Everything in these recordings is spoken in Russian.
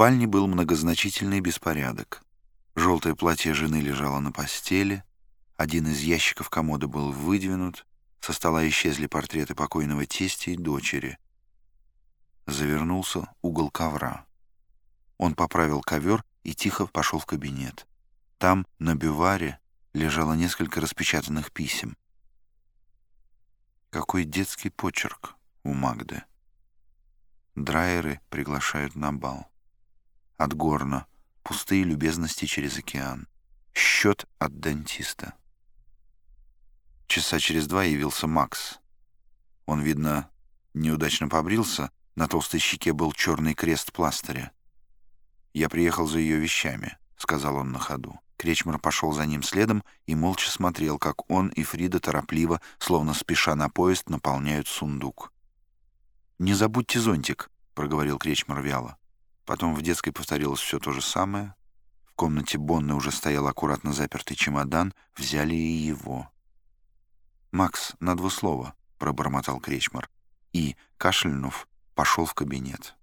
спальне был многозначительный беспорядок. Желтое платье жены лежало на постели, один из ящиков комода был выдвинут, со стола исчезли портреты покойного тестя и дочери. Завернулся угол ковра. Он поправил ковер и тихо пошел в кабинет. Там, на бюваре, лежало несколько распечатанных писем. Какой детский почерк у Магды. Драйеры приглашают на бал. От Горна. Пустые любезности через океан. Счет от дантиста. Часа через два явился Макс. Он, видно, неудачно побрился, на толстой щеке был черный крест пластыря. «Я приехал за ее вещами», — сказал он на ходу. Кречмар пошел за ним следом и молча смотрел, как он и Фрида торопливо, словно спеша на поезд, наполняют сундук. «Не забудьте зонтик», — проговорил Кречмар вяло. Потом в детской повторилось все то же самое. В комнате Бонны уже стоял аккуратно запертый чемодан, взяли и его. «Макс, на двуслово», — пробормотал Кречмар. И, кашлянув, пошел в кабинет.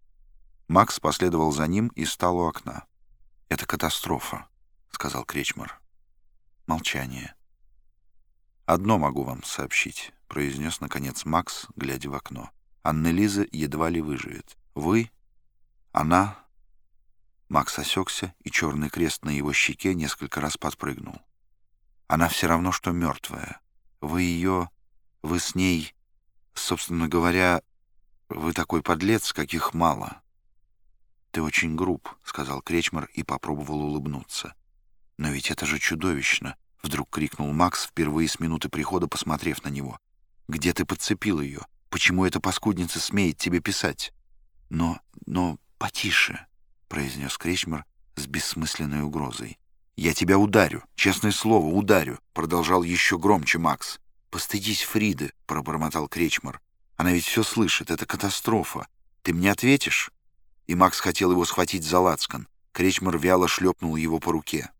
Макс последовал за ним и стал у окна. «Это катастрофа», — сказал Кречмар. Молчание. «Одно могу вам сообщить», — произнес, наконец, Макс, глядя в окно. «Аннелиза едва ли выживет. Вы она... Макс осекся, и черный крест на его щеке несколько раз подпрыгнул. Она все равно, что мертвая. Вы ее... Вы с ней... Собственно говоря, вы такой подлец, каких мало. «Ты очень груб», — сказал Кречмар и попробовал улыбнуться. «Но ведь это же чудовищно!» — вдруг крикнул Макс, впервые с минуты прихода посмотрев на него. «Где ты подцепил ее? Почему эта паскудница смеет тебе писать?» «Но... но... «Потише», — произнес Кречмар с бессмысленной угрозой. «Я тебя ударю, честное слово, ударю», — продолжал еще громче Макс. «Постыдись Фриды», — пробормотал Кречмар. «Она ведь все слышит, это катастрофа. Ты мне ответишь?» И Макс хотел его схватить за лацкан. Кречмар вяло шлепнул его по руке.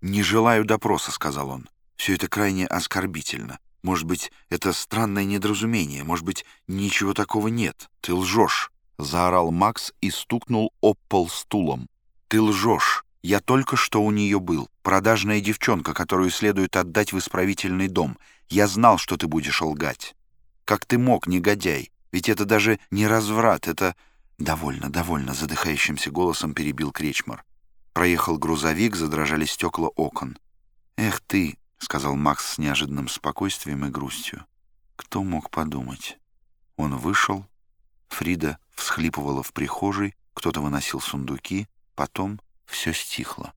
«Не желаю допроса», — сказал он. «Все это крайне оскорбительно. Может быть, это странное недоразумение. Может быть, ничего такого нет. Ты лжешь». — заорал Макс и стукнул об пол стулом. «Ты лжешь. Я только что у нее был. Продажная девчонка, которую следует отдать в исправительный дом. Я знал, что ты будешь лгать. Как ты мог, негодяй? Ведь это даже не разврат, это...» «Довольно, довольно», — задыхающимся голосом перебил Кречмар. Проехал грузовик, задрожали стекла окон. «Эх ты», — сказал Макс с неожиданным спокойствием и грустью. «Кто мог подумать?» Он вышел. Фрида всхлипывала в прихожей, кто-то выносил сундуки, потом все стихло.